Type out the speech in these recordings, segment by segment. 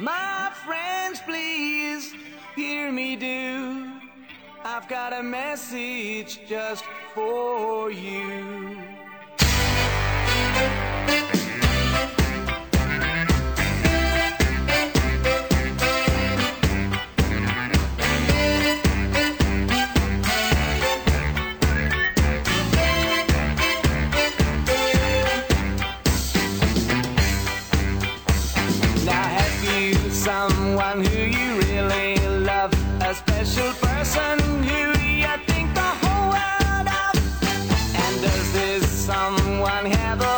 My friends, please hear me do. I've got a message just for you. Someone who you really love? A special person who you think the whole world of? And does this someone have a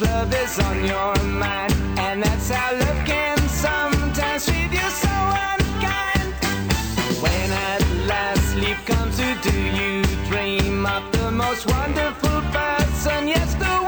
love is on your mind, and that's how love can sometimes treat you so unkind. When at last sleep comes to do you dream of the most wonderful person, yes, the